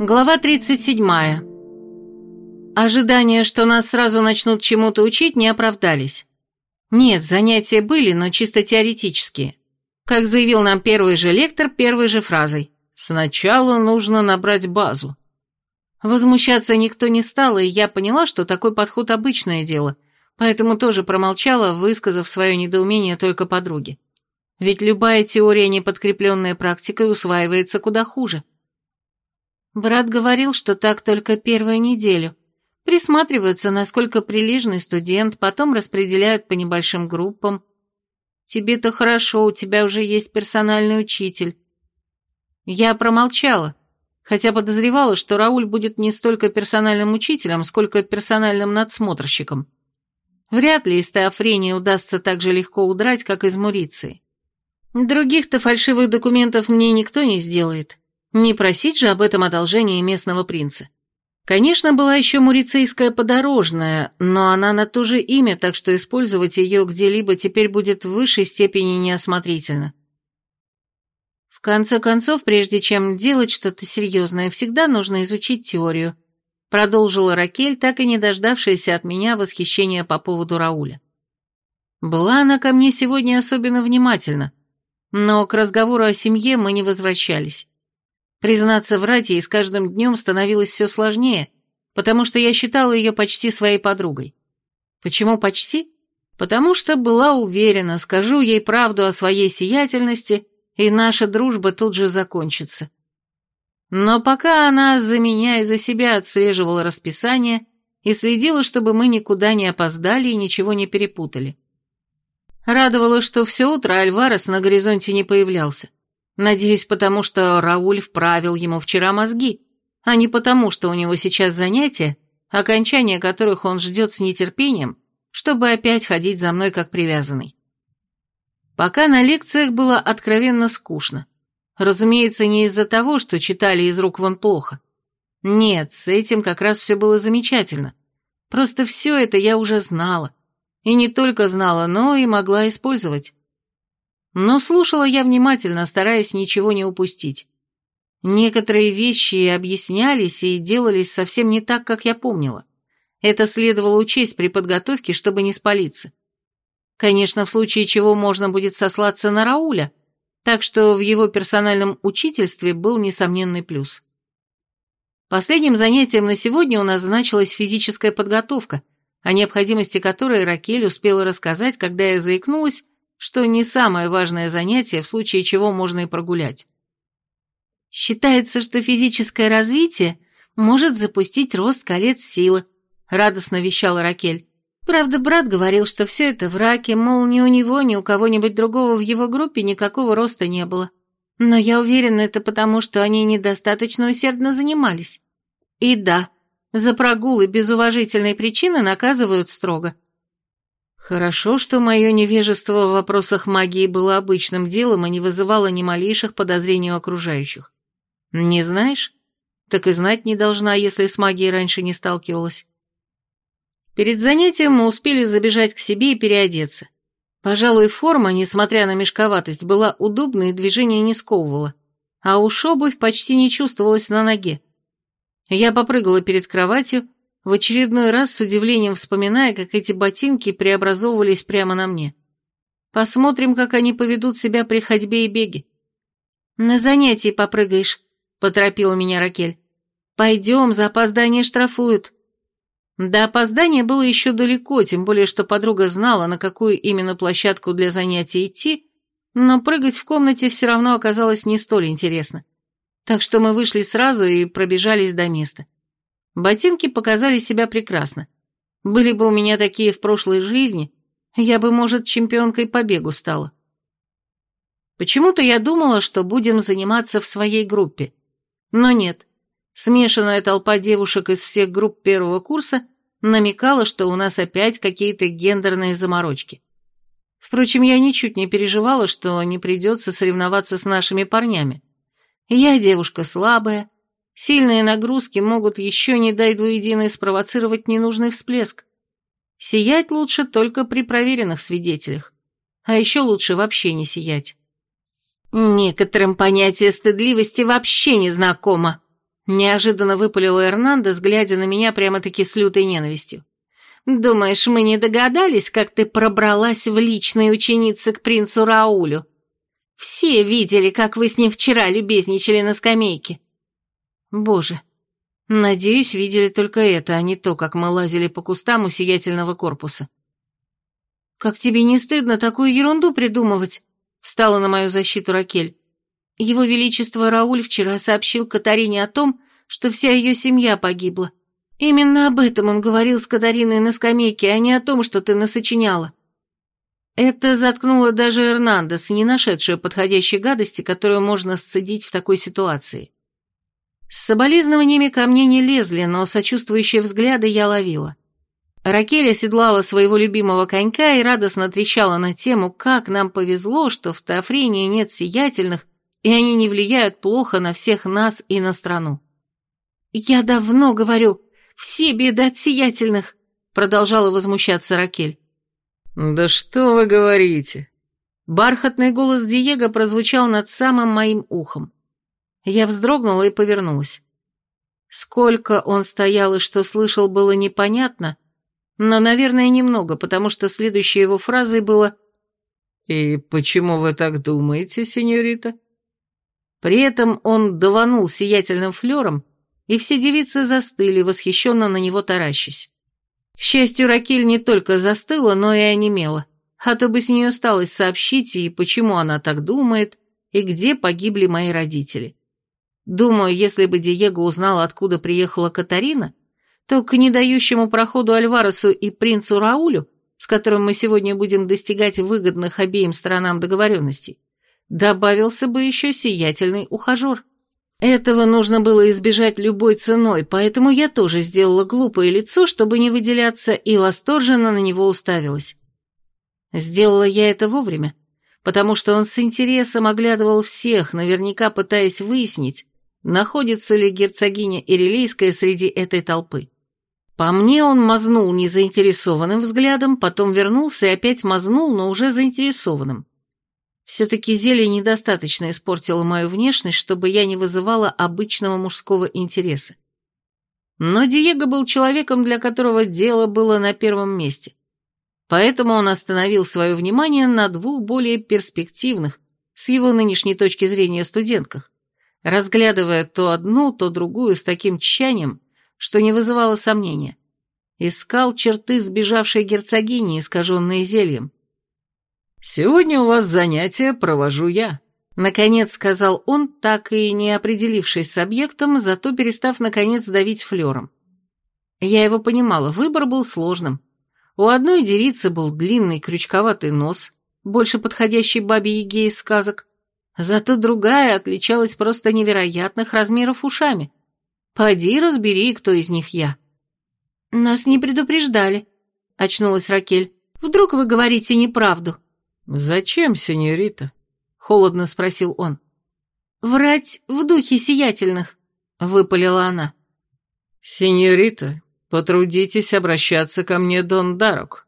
Глава 37. Ожидания, что нас сразу начнут чему-то учить, не оправдались. Нет, занятия были, но чисто теоретические. Как заявил нам первый же лектор первой же фразой. «Сначала нужно набрать базу». Возмущаться никто не стал, и я поняла, что такой подход обычное дело, поэтому тоже промолчала, высказав свое недоумение только подруге. Ведь любая теория, не подкрепленная практикой, усваивается куда хуже. Брат говорил, что так только первую неделю. Присматриваются, насколько прилежный студент, потом распределяют по небольшим группам. Тебе-то хорошо, у тебя уже есть персональный учитель. Я промолчала, хотя подозревала, что Рауль будет не столько персональным учителем, сколько персональным надсмотрщиком. Вряд ли из Теофрении удастся так же легко удрать, как из Муриции. Других-то фальшивых документов мне никто не сделает. Не просить же об этом одолжении местного принца. Конечно, была еще мурицейская подорожная, но она на то же имя, так что использовать ее где-либо теперь будет в высшей степени неосмотрительно. В конце концов, прежде чем делать что-то серьезное, всегда нужно изучить теорию, продолжила Ракель, так и не дождавшаяся от меня восхищения по поводу Рауля. Была она ко мне сегодня особенно внимательна, но к разговору о семье мы не возвращались. Признаться, врать ей с каждым днем становилось все сложнее, потому что я считала ее почти своей подругой. Почему почти? Потому что была уверена, скажу ей правду о своей сиятельности, и наша дружба тут же закончится. Но пока она за меня и за себя отслеживала расписание и следила, чтобы мы никуда не опоздали и ничего не перепутали. Радовало, что все утро Альварес на горизонте не появлялся. Надеюсь, потому что Рауль вправил ему вчера мозги, а не потому, что у него сейчас занятия, окончание которых он ждет с нетерпением, чтобы опять ходить за мной как привязанный. Пока на лекциях было откровенно скучно. Разумеется, не из-за того, что читали из рук вон плохо. Нет, с этим как раз все было замечательно. Просто все это я уже знала. И не только знала, но и могла использовать. Но слушала я внимательно, стараясь ничего не упустить. Некоторые вещи объяснялись и делались совсем не так, как я помнила. Это следовало учесть при подготовке, чтобы не спалиться. Конечно, в случае чего можно будет сослаться на Рауля, так что в его персональном учительстве был несомненный плюс. Последним занятием на сегодня у нас значилась физическая подготовка – о необходимости которой Ракель успела рассказать, когда я заикнулась, что не самое важное занятие, в случае чего можно и прогулять. «Считается, что физическое развитие может запустить рост колец силы», — радостно вещала Ракель. Правда, брат говорил, что все это в раке, мол, ни у него, ни у кого-нибудь другого в его группе никакого роста не было. Но я уверена, это потому, что они недостаточно усердно занимались. И да, за прогулы без уважительной причины наказывают строго. Хорошо, что мое невежество в вопросах магии было обычным делом и не вызывало ни малейших подозрений у окружающих. Не знаешь? Так и знать не должна, если с магией раньше не сталкивалась. Перед занятием мы успели забежать к себе и переодеться. Пожалуй, форма, несмотря на мешковатость, была удобной и движение не сковывала, а уж обувь почти не чувствовалась на ноге. Я попрыгала перед кроватью, в очередной раз с удивлением вспоминая, как эти ботинки преобразовывались прямо на мне. Посмотрим, как они поведут себя при ходьбе и беге. «На занятии попрыгаешь», — поторопила меня Ракель. «Пойдем, за опоздание штрафуют». До опоздания было еще далеко, тем более, что подруга знала, на какую именно площадку для занятий идти, но прыгать в комнате все равно оказалось не столь интересно так что мы вышли сразу и пробежались до места. Ботинки показали себя прекрасно. Были бы у меня такие в прошлой жизни, я бы, может, чемпионкой по бегу стала. Почему-то я думала, что будем заниматься в своей группе. Но нет. Смешанная толпа девушек из всех групп первого курса намекала, что у нас опять какие-то гендерные заморочки. Впрочем, я ничуть не переживала, что не придется соревноваться с нашими парнями. Я девушка слабая. Сильные нагрузки могут еще, не дай двуединой, спровоцировать ненужный всплеск. Сиять лучше только при проверенных свидетелях. А еще лучше вообще не сиять. Некоторым понятие стыдливости вообще не знакомо. Неожиданно выпалила Эрнандес, глядя на меня прямо-таки с лютой ненавистью. «Думаешь, мы не догадались, как ты пробралась в личные ученицы к принцу Раулю? Все видели, как вы с ним вчера любезничали на скамейке». «Боже, надеюсь, видели только это, а не то, как мы лазили по кустам у сиятельного корпуса». «Как тебе не стыдно такую ерунду придумывать?» — встала на мою защиту Ракель. Его Величество Рауль вчера сообщил Катарине о том, что вся ее семья погибла. Именно об этом он говорил с Катариной на скамейке, а не о том, что ты насочиняла. Это заткнуло даже Эрнандес, не нашедшая подходящей гадости, которую можно сцедить в такой ситуации. С соболезнованиями ко мне не лезли, но сочувствующие взгляды я ловила. Ракель оседлала своего любимого конька и радостно трещала на тему, как нам повезло, что в Тафрении нет сиятельных, и они не влияют плохо на всех нас и на страну. «Я давно говорю, все беды от сиятельных», — продолжала возмущаться Ракель. «Да что вы говорите?» Бархатный голос Диего прозвучал над самым моим ухом. Я вздрогнула и повернулась. Сколько он стоял и что слышал, было непонятно, но, наверное, немного, потому что следующей его фразой было «И почему вы так думаете, сеньорита?» При этом он даванул сиятельным флером, и все девицы застыли, восхищенно на него таращась. К счастью, Ракель не только застыла, но и онемела, а то бы с нее осталось сообщить, и почему она так думает, и где погибли мои родители. Думаю, если бы Диего узнал, откуда приехала Катарина, то к недающему проходу Альваресу и принцу Раулю, с которым мы сегодня будем достигать выгодных обеим сторонам договоренностей, добавился бы еще сиятельный ухажер. Этого нужно было избежать любой ценой, поэтому я тоже сделала глупое лицо, чтобы не выделяться, и восторженно на него уставилась. Сделала я это вовремя, потому что он с интересом оглядывал всех, наверняка пытаясь выяснить, находится ли герцогиня Ирилейская среди этой толпы. По мне он мазнул незаинтересованным взглядом, потом вернулся и опять мазнул, но уже заинтересованным. Все-таки зелье недостаточно испортило мою внешность, чтобы я не вызывала обычного мужского интереса. Но Диего был человеком, для которого дело было на первом месте. Поэтому он остановил свое внимание на двух более перспективных, с его нынешней точки зрения, студентках, разглядывая то одну, то другую с таким тщанием, что не вызывало сомнения. Искал черты сбежавшей герцогини, искаженные зельем. «Сегодня у вас занятия провожу я», — наконец сказал он, так и не определившись с объектом, зато перестав, наконец, давить флером. Я его понимала, выбор был сложным. У одной девицы был длинный крючковатый нос, больше подходящий бабе Еге из сказок, зато другая отличалась просто невероятных размеров ушами. Поди разбери, кто из них я. «Нас не предупреждали», — очнулась Ракель. «Вдруг вы говорите неправду?» «Зачем, сеньорита?» — холодно спросил он. «Врать в духе сиятельных», — выпалила она. «Сеньорита, потрудитесь обращаться ко мне, Дон Дарок».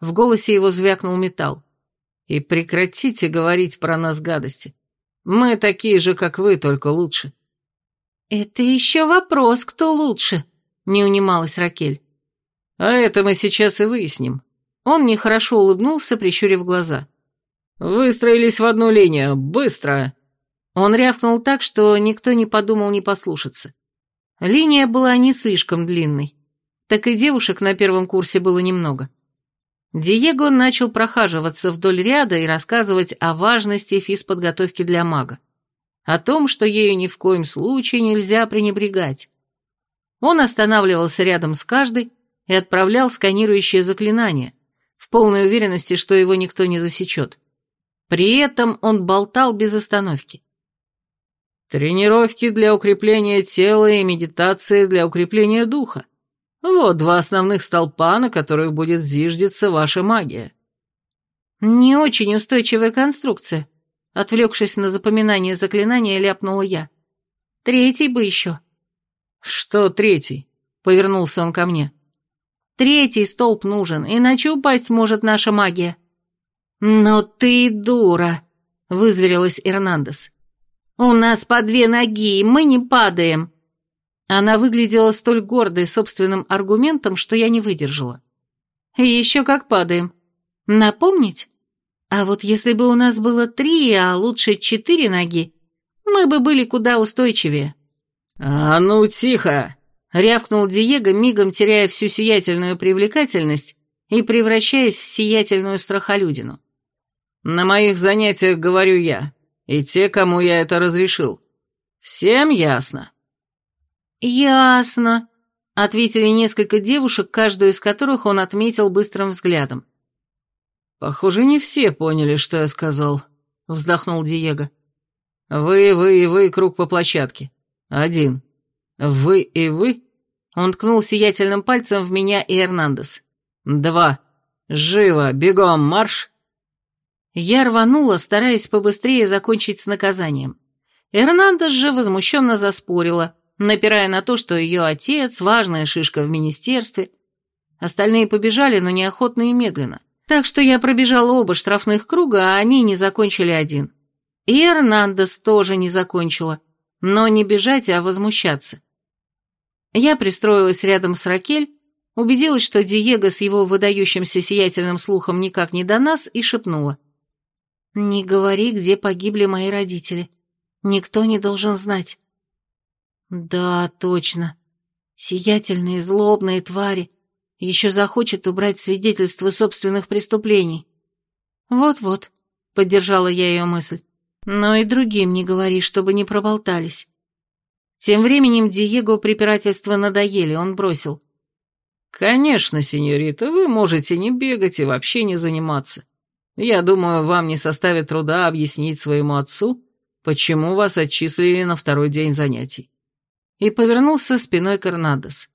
В голосе его звякнул металл. «И прекратите говорить про нас гадости. Мы такие же, как вы, только лучше». «Это еще вопрос, кто лучше», — не унималась Ракель. «А это мы сейчас и выясним». Он нехорошо улыбнулся, прищурив глаза. «Выстроились в одну линию! Быстро!» Он рявкнул так, что никто не подумал не послушаться. Линия была не слишком длинной. Так и девушек на первом курсе было немного. Диего начал прохаживаться вдоль ряда и рассказывать о важности физподготовки для мага. О том, что ею ни в коем случае нельзя пренебрегать. Он останавливался рядом с каждой и отправлял сканирующее заклинание, в полной уверенности, что его никто не засечет. При этом он болтал без остановки. Тренировки для укрепления тела и медитации для укрепления духа. Вот два основных столпа, на которых будет зиждиться ваша магия. Не очень устойчивая конструкция. Отвлекшись на запоминание заклинания, ляпнула я. Третий бы еще. Что третий? Повернулся он ко мне. Третий столб нужен, иначе упасть может наша магия. «Но ты дура», — вызверилась Эрнандес. «У нас по две ноги, мы не падаем». Она выглядела столь гордой собственным аргументом, что я не выдержала. Еще как падаем. Напомнить? А вот если бы у нас было три, а лучше четыре ноги, мы бы были куда устойчивее. «А ну, тихо!» — рявкнул Диего, мигом теряя всю сиятельную привлекательность и превращаясь в сиятельную страхолюдину. «На моих занятиях говорю я, и те, кому я это разрешил. Всем ясно?» «Ясно», — ответили несколько девушек, каждую из которых он отметил быстрым взглядом. «Похоже, не все поняли, что я сказал», — вздохнул Диего. «Вы, вы и вы круг по площадке. Один. Вы и вы?» Он ткнул сиятельным пальцем в меня и Эрнандес. «Два. Живо, бегом, марш!» Я рванула, стараясь побыстрее закончить с наказанием. Эрнандес же возмущенно заспорила, напирая на то, что ее отец – важная шишка в министерстве. Остальные побежали, но неохотно и медленно. Так что я пробежала оба штрафных круга, а они не закончили один. И Эрнандес тоже не закончила. Но не бежать, а возмущаться. Я пристроилась рядом с Ракель, убедилась, что Диего с его выдающимся сиятельным слухом никак не до нас, и шепнула. «Не говори, где погибли мои родители. Никто не должен знать». Да, точно. Сиятельные злобные твари. Еще захочет убрать свидетельство собственных преступлений. Вот-вот, поддержала я ее мысль. Но и другим не говори, чтобы не проболтались. Тем временем Диего препирательства надоели, он бросил. «Конечно, сеньорита, вы можете не бегать и вообще не заниматься. Я думаю, вам не составит труда объяснить своему отцу, почему вас отчислили на второй день занятий и повернулся спиной к Эрнандес.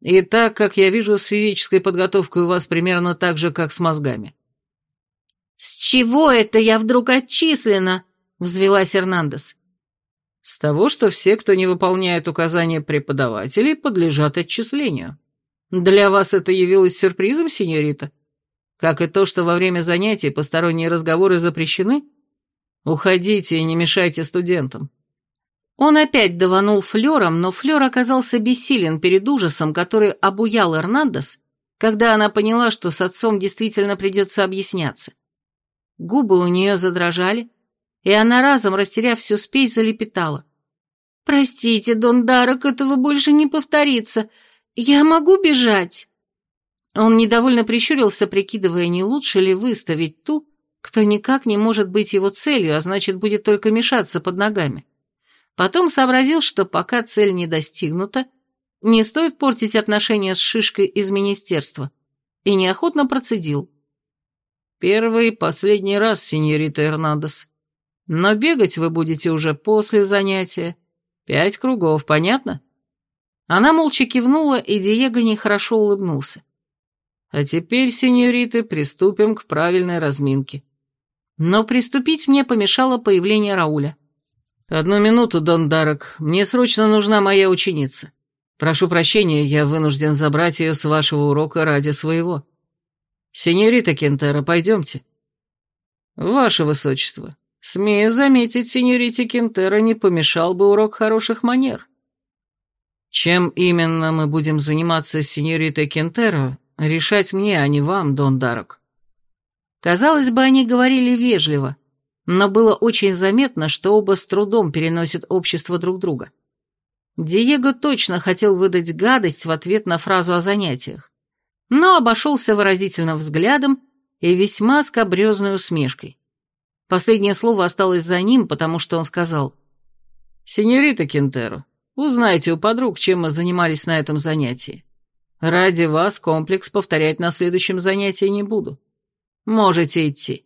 «И так, как я вижу, с физической подготовкой у вас примерно так же, как с мозгами». «С чего это я вдруг отчислена?» — взвелась Эрнандес. «С того, что все, кто не выполняет указания преподавателей, подлежат отчислению. Для вас это явилось сюрпризом, сеньорита? Как и то, что во время занятий посторонние разговоры запрещены? Уходите и не мешайте студентам. Он опять даванул флером, но флер оказался бессилен перед ужасом, который обуял Эрнандес, когда она поняла, что с отцом действительно придется объясняться. Губы у нее задрожали, и она разом, растеряв всю спесь, залепетала. «Простите, Дон Дарок, этого больше не повторится. Я могу бежать?» Он недовольно прищурился, прикидывая, не лучше ли выставить ту, кто никак не может быть его целью, а значит, будет только мешаться под ногами. Потом сообразил, что пока цель не достигнута, не стоит портить отношения с шишкой из министерства, и неохотно процедил. «Первый и последний раз, сеньорита Эрнандес. Но бегать вы будете уже после занятия. Пять кругов, понятно?» Она молча кивнула, и Диего нехорошо улыбнулся. «А теперь, сеньориты, приступим к правильной разминке». Но приступить мне помешало появление Рауля. «Одну минуту, Дон Дарок, мне срочно нужна моя ученица. Прошу прощения, я вынужден забрать ее с вашего урока ради своего. Сеньорита Кентера, пойдемте». «Ваше высочество, смею заметить, сеньорите Кентера не помешал бы урок хороших манер». «Чем именно мы будем заниматься с сеньоритой Кентеро, решать мне, а не вам, Дон Дарок». Казалось бы, они говорили вежливо, но было очень заметно, что оба с трудом переносят общество друг друга. Диего точно хотел выдать гадость в ответ на фразу о занятиях, но обошелся выразительным взглядом и весьма скобрезной усмешкой. Последнее слово осталось за ним, потому что он сказал «Сеньорита Кентеро, узнайте у подруг, чем мы занимались на этом занятии. Ради вас комплекс повторять на следующем занятии не буду. Можете идти».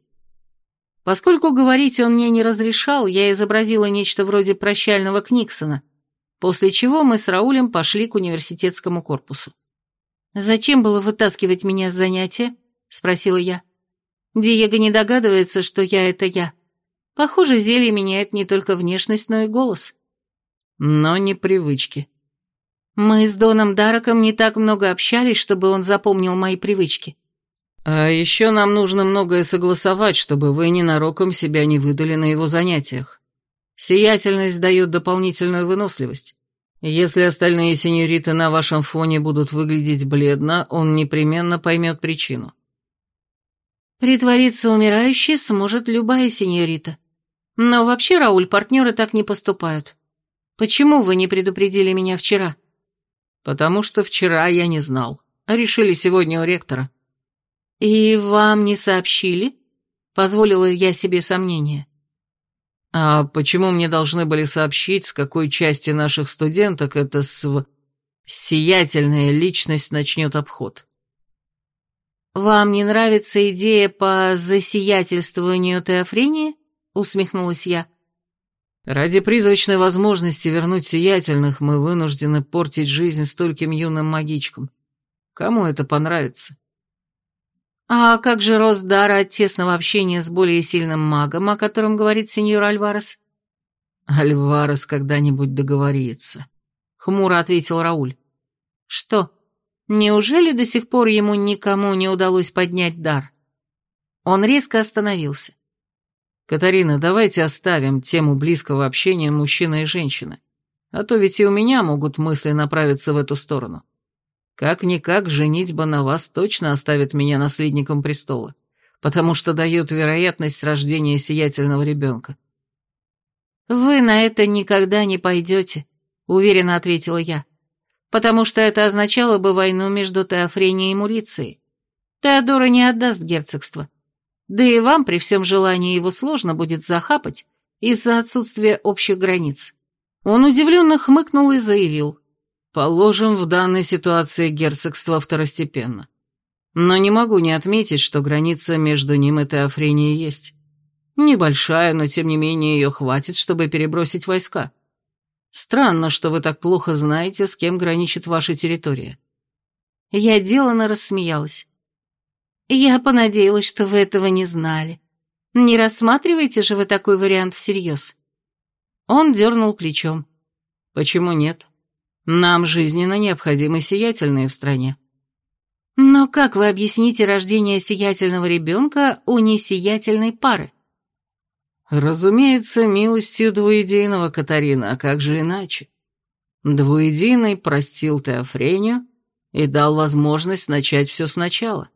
Поскольку говорить он мне не разрешал, я изобразила нечто вроде прощального Книксона, после чего мы с Раулем пошли к университетскому корпусу. «Зачем было вытаскивать меня с занятия?» — спросила я. Диего не догадывается, что я — это я. Похоже, зелье меняет не только внешность, но и голос. Но не привычки. Мы с Доном Дараком не так много общались, чтобы он запомнил мои привычки. А еще нам нужно многое согласовать, чтобы вы ненароком себя не выдали на его занятиях. Сиятельность дает дополнительную выносливость. Если остальные сеньориты на вашем фоне будут выглядеть бледно, он непременно поймет причину. Притвориться умирающей сможет любая сеньорита. Но вообще, Рауль, партнеры так не поступают. Почему вы не предупредили меня вчера? Потому что вчера я не знал. Решили сегодня у ректора. И вам не сообщили? Позволила я себе сомнение. А почему мне должны были сообщить, с какой части наших студенток эта св... сиятельная личность начнет обход? «Вам не нравится идея по засиятельствованию Теофрении?» — усмехнулась я. «Ради призрачной возможности вернуть сиятельных мы вынуждены портить жизнь стольким юным магичкам. Кому это понравится?» «А как же рост дара от тесного общения с более сильным магом, о котором говорит сеньор Альварес?» «Альварес когда-нибудь договорится», — хмуро ответил Рауль. «Что, неужели до сих пор ему никому не удалось поднять дар?» Он резко остановился. «Катарина, давайте оставим тему близкого общения мужчины и женщины, а то ведь и у меня могут мысли направиться в эту сторону. Как-никак женитьба на вас точно оставит меня наследником престола, потому что дает вероятность рождения сиятельного ребенка. «Вы на это никогда не пойдете», — уверенно ответила я, «потому что это означало бы войну между Теофренией и Мурицией. Теодора не отдаст герцогство. Да и вам при всем желании его сложно будет захапать из-за отсутствия общих границ». Он удивленно хмыкнул и заявил. Положим, в данной ситуации герцогство второстепенно. Но не могу не отметить, что граница между ним и Теофренией есть. Небольшая, но тем не менее ее хватит, чтобы перебросить войска. Странно, что вы так плохо знаете, с кем граничит ваша территория. Я делано рассмеялась. Я понадеялась, что вы этого не знали. Не рассматриваете же вы такой вариант всерьез? Он дернул плечом. Почему нет? Нам жизненно необходимы сиятельные в стране. Но как вы объясните рождение сиятельного ребенка у несиятельной пары? Разумеется, милостью двуединого Катарина, а как же иначе? Двуединый простил Теофрению и дал возможность начать все сначала.